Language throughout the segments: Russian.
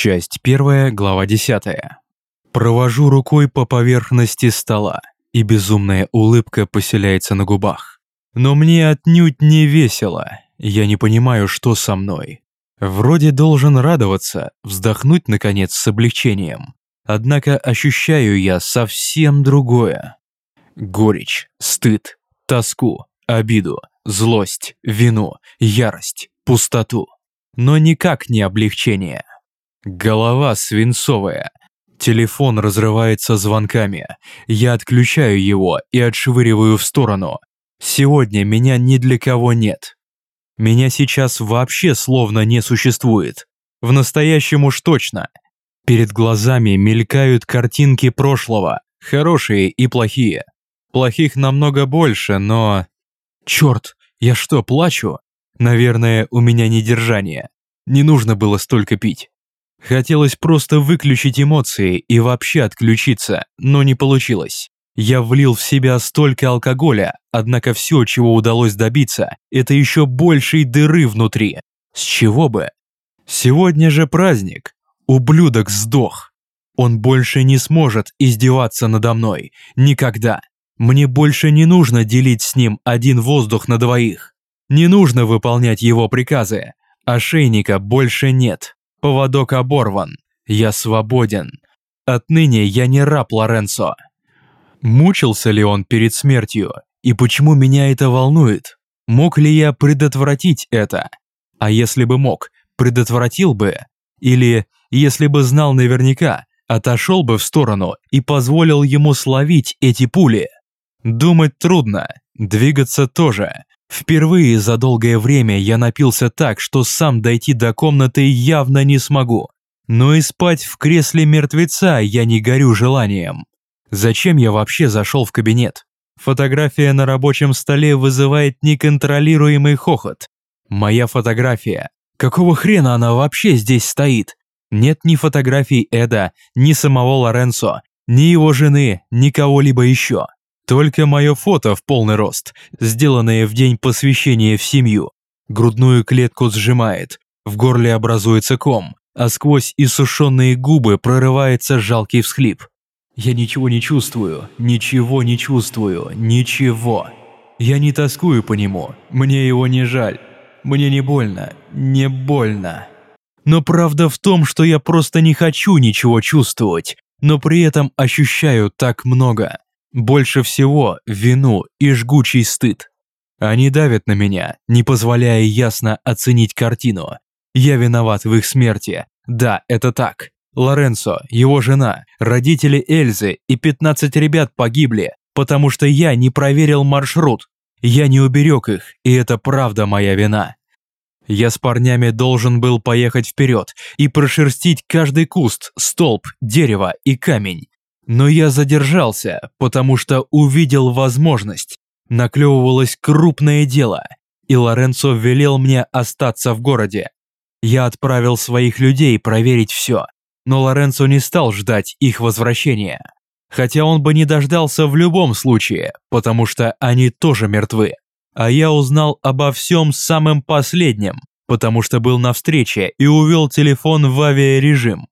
Часть первая, глава десятая. Провожу рукой по поверхности стола, и безумная улыбка поселяется на губах. Но мне отнюдь не весело, я не понимаю, что со мной. Вроде должен радоваться, вздохнуть, наконец, с облегчением. Однако ощущаю я совсем другое. Горечь, стыд, тоску, обиду, злость, вину, ярость, пустоту. Но никак не облегчение. Голова свинцовая. Телефон разрывается звонками. Я отключаю его и отшвыриваю в сторону. Сегодня меня ни для кого нет. Меня сейчас вообще словно не существует. В настоящем уж точно. Перед глазами мелькают картинки прошлого, хорошие и плохие. Плохих намного больше, но... Черт, я что, плачу? Наверное, у меня недержание. Не нужно было столько пить. Хотелось просто выключить эмоции и вообще отключиться, но не получилось. Я влил в себя столько алкоголя, однако все, чего удалось добиться, это еще большей дыры внутри. С чего бы? Сегодня же праздник. Ублюдок сдох. Он больше не сможет издеваться надо мной. Никогда. Мне больше не нужно делить с ним один воздух на двоих. Не нужно выполнять его приказы. Ошейника больше нет. Поводок оборван. Я свободен. Отныне я не раб Лоренцо. Мучился ли он перед смертью? И почему меня это волнует? Мог ли я предотвратить это? А если бы мог, предотвратил бы? Или, если бы знал наверняка, отошел бы в сторону и позволил ему словить эти пули? Думать трудно, двигаться тоже. Впервые за долгое время я напился так, что сам дойти до комнаты явно не смогу. Но и спать в кресле мертвеца я не горю желанием. Зачем я вообще зашел в кабинет? Фотография на рабочем столе вызывает неконтролируемый хохот. Моя фотография. Какого хрена она вообще здесь стоит? Нет ни фотографий Эда, ни самого Лоренцо, ни его жены, ни кого-либо еще. Только мое фото в полный рост, сделанное в день посвящения в семью. Грудную клетку сжимает, в горле образуется ком, а сквозь иссушенные губы прорывается жалкий всхлип. Я ничего не чувствую, ничего не чувствую, ничего. Я не тоскую по нему, мне его не жаль. Мне не больно, не больно. Но правда в том, что я просто не хочу ничего чувствовать, но при этом ощущаю так много. Больше всего вину и жгучий стыд. Они давят на меня, не позволяя ясно оценить картину. Я виноват в их смерти. Да, это так. Лоренцо, его жена, родители Эльзы и 15 ребят погибли, потому что я не проверил маршрут. Я не уберег их, и это правда моя вина. Я с парнями должен был поехать вперед и прошерстить каждый куст, столб, дерево и камень. Но я задержался, потому что увидел возможность. Наклевывалось крупное дело, и Лоренцо велел мне остаться в городе. Я отправил своих людей проверить все, но Лоренцо не стал ждать их возвращения. Хотя он бы не дождался в любом случае, потому что они тоже мертвы. А я узнал обо всем самым последним, потому что был на встрече и увел телефон в авиарежим.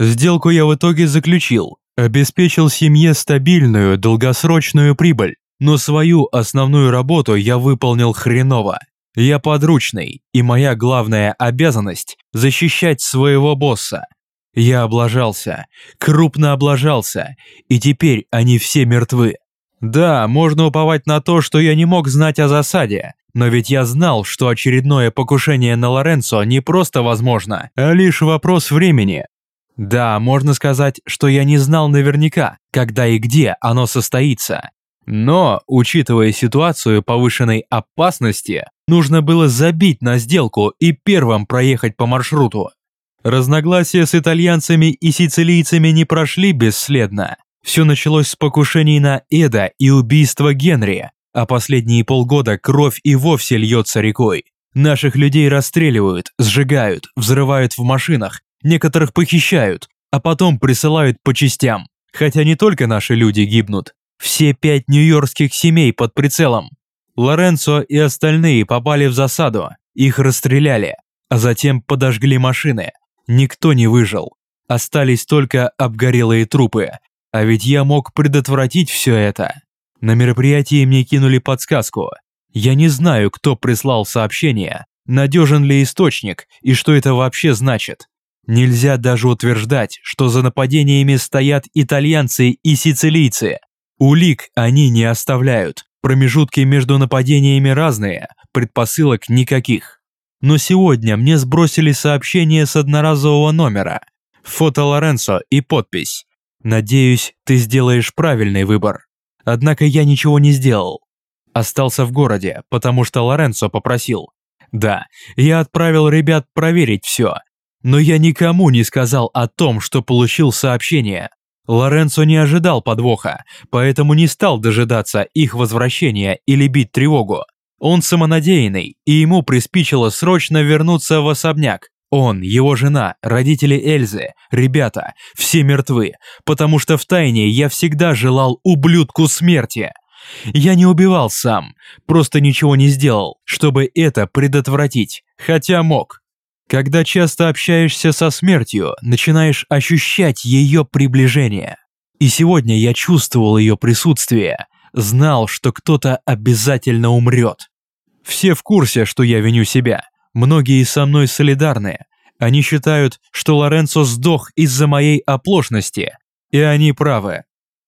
Сделку я в итоге заключил, Обеспечил семье стабильную, долгосрочную прибыль, но свою основную работу я выполнил хреново. Я подручный, и моя главная обязанность – защищать своего босса. Я облажался, крупно облажался, и теперь они все мертвы. Да, можно уповать на то, что я не мог знать о засаде, но ведь я знал, что очередное покушение на Лоренцо не просто возможно, а лишь вопрос времени. Да, можно сказать, что я не знал наверняка, когда и где оно состоится. Но, учитывая ситуацию повышенной опасности, нужно было забить на сделку и первым проехать по маршруту. Разногласия с итальянцами и сицилийцами не прошли бесследно. Все началось с покушений на Эда и убийства Генри, а последние полгода кровь и вовсе льется рекой. Наших людей расстреливают, сжигают, взрывают в машинах, Некоторых похищают, а потом присылают по частям. Хотя не только наши люди гибнут. Все пять нью-йоркских семей под прицелом. Лоренцо и остальные попали в засаду. Их расстреляли, а затем подожгли машины. Никто не выжил. Остались только обгорелые трупы. А ведь я мог предотвратить все это. На мероприятии мне кинули подсказку. Я не знаю, кто прислал сообщение, надежен ли источник и что это вообще значит. Нельзя даже утверждать, что за нападениями стоят итальянцы и сицилийцы. Улик они не оставляют, промежутки между нападениями разные, предпосылок никаких. Но сегодня мне сбросили сообщение с одноразового номера. Фото Лоренцо и подпись. Надеюсь, ты сделаешь правильный выбор. Однако я ничего не сделал. Остался в городе, потому что Лоренцо попросил. Да, я отправил ребят проверить все, но я никому не сказал о том, что получил сообщение. Лоренцо не ожидал подвоха, поэтому не стал дожидаться их возвращения или бить тревогу. Он самонадеянный, и ему приспичило срочно вернуться в особняк. Он, его жена, родители Эльзы, ребята, все мертвы, потому что в тайне я всегда желал ублюдку смерти. Я не убивал сам, просто ничего не сделал, чтобы это предотвратить, хотя мог. Когда часто общаешься со смертью, начинаешь ощущать ее приближение. И сегодня я чувствовал ее присутствие, знал, что кто-то обязательно умрет. Все в курсе, что я виню себя. Многие со мной солидарны. Они считают, что Лоренцо сдох из-за моей оплошности. И они правы.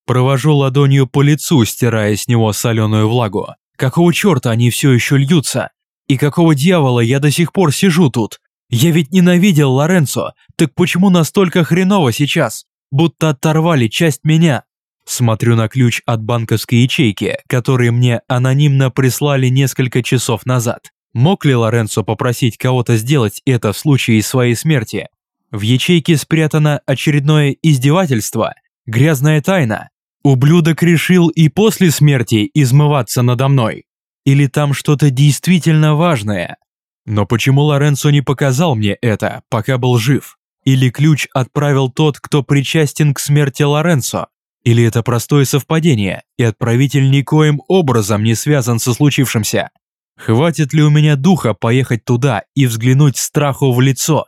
Провожу ладонью по лицу, стирая с него соленую влагу. Какого черта они все еще льются? И какого дьявола я до сих пор сижу тут? Я ведь ненавидел Лоренцо, так почему настолько хреново сейчас? Будто оторвали часть меня. Смотрю на ключ от банковской ячейки, который мне анонимно прислали несколько часов назад. Мог ли Лоренцо попросить кого-то сделать это в случае своей смерти? В ячейке спрятано очередное издевательство, грязная тайна. Ублюдок решил и после смерти измываться надо мной. Или там что-то действительно важное, но почему Лоренцо не показал мне это, пока был жив? Или ключ отправил тот, кто причастен к смерти Лоренцо? Или это простое совпадение, и отправитель никоим образом не связан со случившимся? Хватит ли у меня духа поехать туда и взглянуть страху в лицо?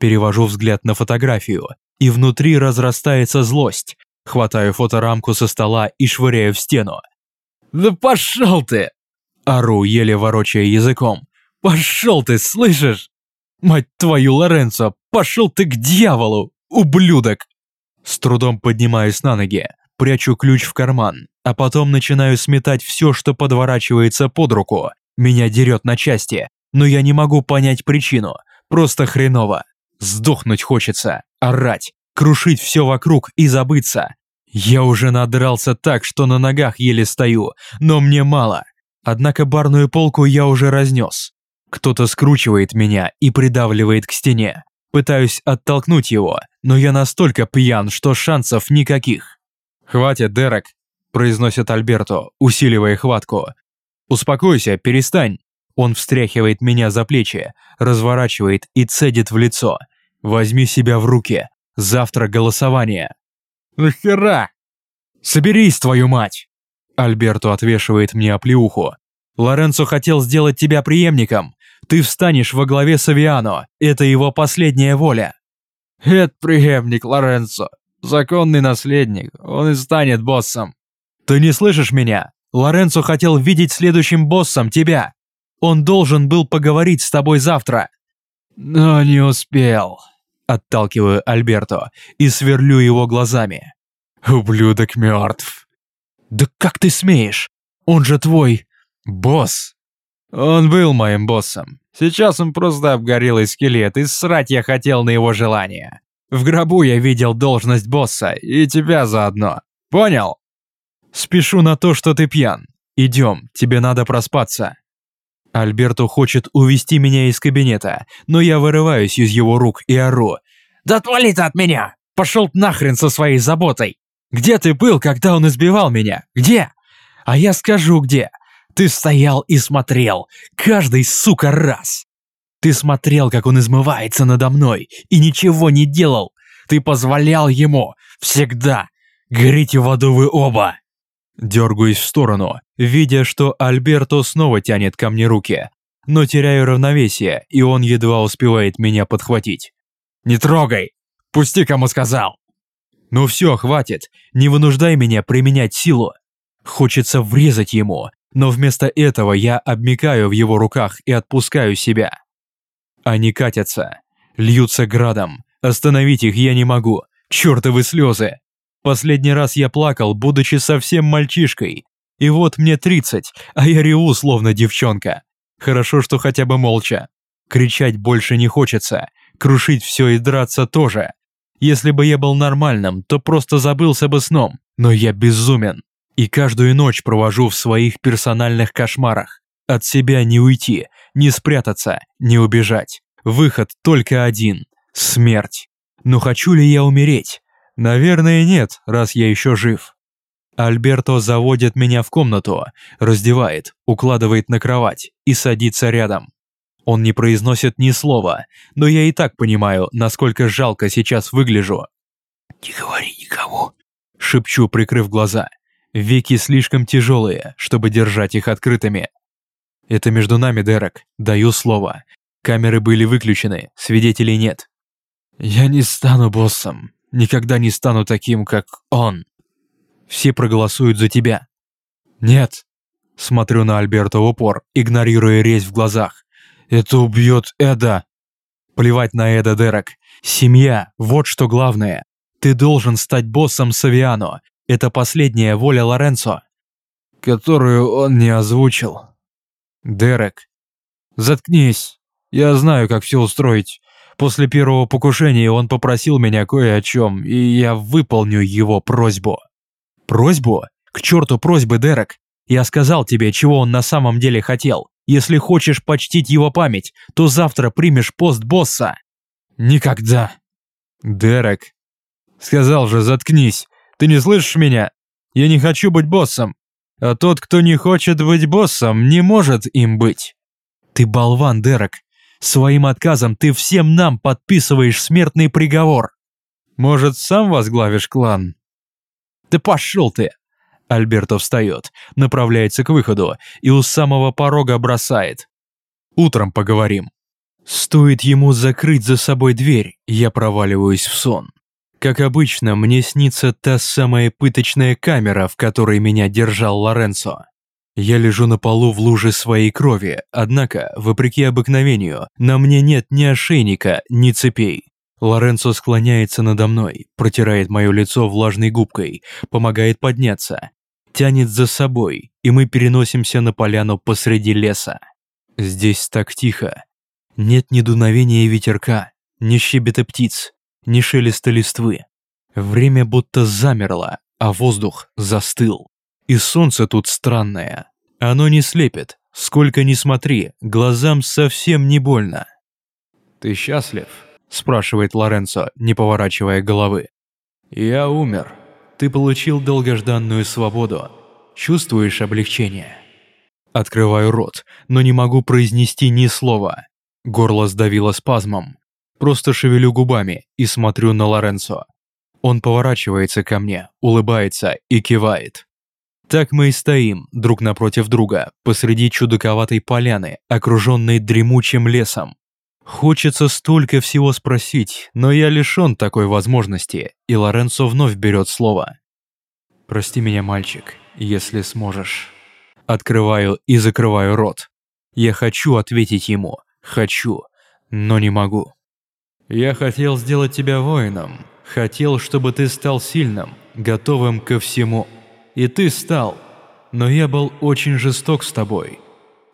Перевожу взгляд на фотографию, и внутри разрастается злость. Хватаю фоторамку со стола и швыряю в стену. «Да пошел ты!» Ору, еле ворочая языком. Пошел ты, слышишь? Мать твою, Лоренцо, пошел ты к дьяволу, ублюдок! С трудом поднимаюсь на ноги, прячу ключ в карман, а потом начинаю сметать все, что подворачивается под руку. Меня дерет на части, но я не могу понять причину. Просто хреново. Сдохнуть хочется, орать, крушить все вокруг и забыться. Я уже надрался так, что на ногах еле стою, но мне мало. Однако барную полку я уже разнес. Кто-то скручивает меня и придавливает к стене. Пытаюсь оттолкнуть его, но я настолько пьян, что шансов никаких. «Хватит, Дерек», – произносит Альберто, усиливая хватку. «Успокойся, перестань». Он встряхивает меня за плечи, разворачивает и цедит в лицо. «Возьми себя в руки. Завтра голосование». «Нахера?» «Соберись, твою мать!» Альберто отвешивает мне оплеуху. «Лоренцо хотел сделать тебя преемником. Ты встанешь во главе Савиано. Это его последняя воля». «Это преемник Лоренцо. Законный наследник. Он и станет боссом». «Ты не слышишь меня? Лоренцо хотел видеть следующим боссом тебя. Он должен был поговорить с тобой завтра». «Но не успел», – отталкиваю Альберто и сверлю его глазами. «Ублюдок мертв». «Да как ты смеешь? Он же твой босс». Он был моим боссом. Сейчас он просто обгорелый скелет, и срать я хотел на его желание. В гробу я видел должность босса, и тебя заодно. Понял? Спешу на то, что ты пьян. Идем, тебе надо проспаться. Альберто хочет увести меня из кабинета, но я вырываюсь из его рук и ору. «Да отвали ты от меня! Пошел нахрен со своей заботой! Где ты был, когда он избивал меня? Где? А я скажу где. Ты стоял и смотрел, каждый, сука, раз. Ты смотрел, как он измывается надо мной, и ничего не делал. Ты позволял ему, всегда. Горите в аду вы оба. Дергаюсь в сторону, видя, что Альберто снова тянет ко мне руки, но теряю равновесие, и он едва успевает меня подхватить. «Не трогай! Пусти, кому сказал!» «Ну все, хватит, не вынуждай меня применять силу. Хочется врезать ему, но вместо этого я обмикаю в его руках и отпускаю себя. Они катятся, льются градом, остановить их я не могу, чертовы слезы. Последний раз я плакал, будучи совсем мальчишкой, и вот мне 30, а я реву словно девчонка. Хорошо, что хотя бы молча. Кричать больше не хочется, крушить все и драться тоже. Если бы я был нормальным, то просто забылся бы сном, но я безумен. И каждую ночь провожу в своих персональных кошмарах. От себя не уйти, не спрятаться, не убежать. Выход только один – смерть. Но хочу ли я умереть? Наверное, нет, раз я еще жив. Альберто заводит меня в комнату, раздевает, укладывает на кровать и садится рядом. Он не произносит ни слова, но я и так понимаю, насколько жалко сейчас выгляжу. «Не говори никому», – шепчу, прикрыв глаза. Веки слишком тяжелые, чтобы держать их открытыми. Это между нами, Дерек, даю слово. Камеры были выключены, свидетелей нет. Я не стану боссом, никогда не стану таким, как он. Все проголосуют за тебя. Нет. Смотрю на Альберта в упор, игнорируя резь в глазах. Это убьет Эда. Плевать на Эда, Дерек. Семья, вот что главное. Ты должен стать боссом Савиано, это последняя воля Лоренцо, которую он не озвучил. Дерек. Заткнись. Я знаю, как все устроить. После первого покушения он попросил меня кое о чем, и я выполню его просьбу. Просьбу? К черту просьбы, Дерек. Я сказал тебе, чего он на самом деле хотел. Если хочешь почтить его память, то завтра примешь пост босса. Никогда. Дерек. Сказал же, заткнись. Ты не слышишь меня? Я не хочу быть боссом. А тот, кто не хочет быть боссом, не может им быть. Ты болван, Дерек. Своим отказом ты всем нам подписываешь смертный приговор. Может, сам возглавишь клан? Да пошел ты! Альберто встает, направляется к выходу и у самого порога бросает. Утром поговорим. Стоит ему закрыть за собой дверь, я проваливаюсь в сон. Как обычно, мне снится та самая пыточная камера, в которой меня держал Лоренцо. Я лежу на полу в луже своей крови, однако, вопреки обыкновению, на мне нет ни ошейника, ни цепей. Лоренцо склоняется надо мной, протирает мое лицо влажной губкой, помогает подняться, тянет за собой, и мы переносимся на поляну посреди леса. Здесь так тихо. Нет ни дуновения ветерка, ни щебета птиц, ни шелеста листвы. Время будто замерло, а воздух застыл. И солнце тут странное. Оно не слепит, сколько ни смотри, глазам совсем не больно. «Ты счастлив?» – спрашивает Лоренцо, не поворачивая головы. «Я умер. Ты получил долгожданную свободу. Чувствуешь облегчение?» Открываю рот, но не могу произнести ни слова. Горло сдавило спазмом. Просто шевелю губами и смотрю на Лоренцо. Он поворачивается ко мне, улыбается и кивает. Так мы и стоим, друг напротив друга, посреди чудаковатой поляны, окруженной дремучим лесом. Хочется столько всего спросить, но я лишён такой возможности, и Лоренцо вновь берет слово. «Прости меня, мальчик, если сможешь». Открываю и закрываю рот. Я хочу ответить ему, хочу, но не могу. Я хотел сделать тебя воином, хотел, чтобы ты стал сильным, готовым ко всему. И ты стал, но я был очень жесток с тобой.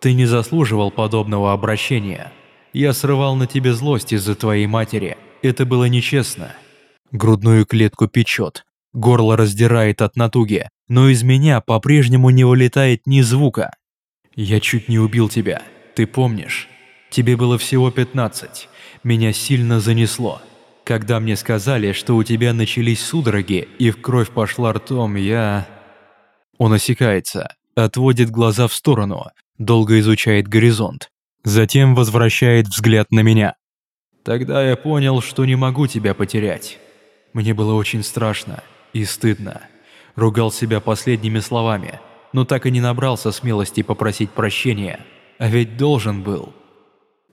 Ты не заслуживал подобного обращения. Я срывал на тебе злость из-за твоей матери. Это было нечестно. Грудную клетку печет, горло раздирает от натуги, но из меня по-прежнему не вылетает ни звука. Я чуть не убил тебя, ты помнишь? Тебе было всего пятнадцать меня сильно занесло. Когда мне сказали, что у тебя начались судороги и в кровь пошла ртом, я... Он осекается, отводит глаза в сторону, долго изучает горизонт, затем возвращает взгляд на меня. Тогда я понял, что не могу тебя потерять. Мне было очень страшно и стыдно. Ругал себя последними словами, но так и не набрался смелости попросить прощения, а ведь должен был.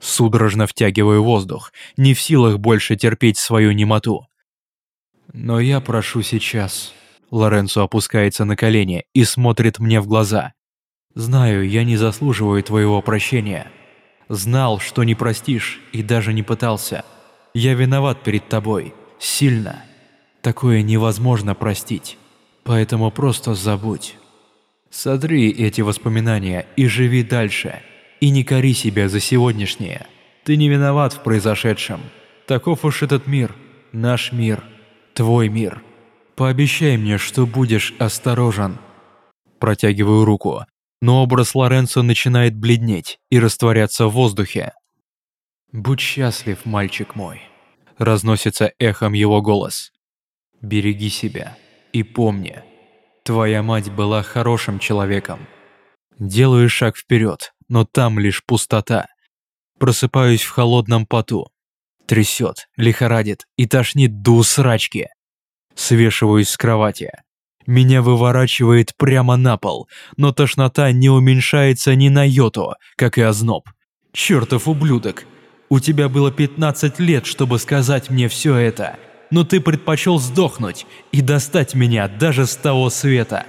Судорожно втягиваю воздух, не в силах больше терпеть свою немоту. Но я прошу сейчас. Лоренцо опускается на колени и смотрит мне в глаза. Знаю, я не заслуживаю твоего прощения. Знал, что не простишь и даже не пытался. Я виноват перед тобой. Сильно. Такое невозможно простить. Поэтому просто забудь. Сотри эти воспоминания и живи дальше. И не кори себя за сегодняшнее. Ты не виноват в произошедшем. Таков уж этот мир. Наш мир. Твой мир. Пообещай мне, что будешь осторожен. Протягиваю руку, но образ Лоренцо начинает бледнеть и растворяться в воздухе. «Будь счастлив, мальчик мой», — разносится эхом его голос. «Береги себя и помни, твоя мать была хорошим человеком». Делаю шаг вперед, но там лишь пустота. Просыпаюсь в холодном поту. Трясет, лихорадит и тошнит до усрачки. Свешиваюсь с кровати. Меня выворачивает прямо на пол, но тошнота не уменьшается ни на йоту, как и озноб. Чертов ублюдок! У тебя было 15 лет, чтобы сказать мне все это, но ты предпочел сдохнуть и достать меня даже с того света.